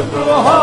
祖国好。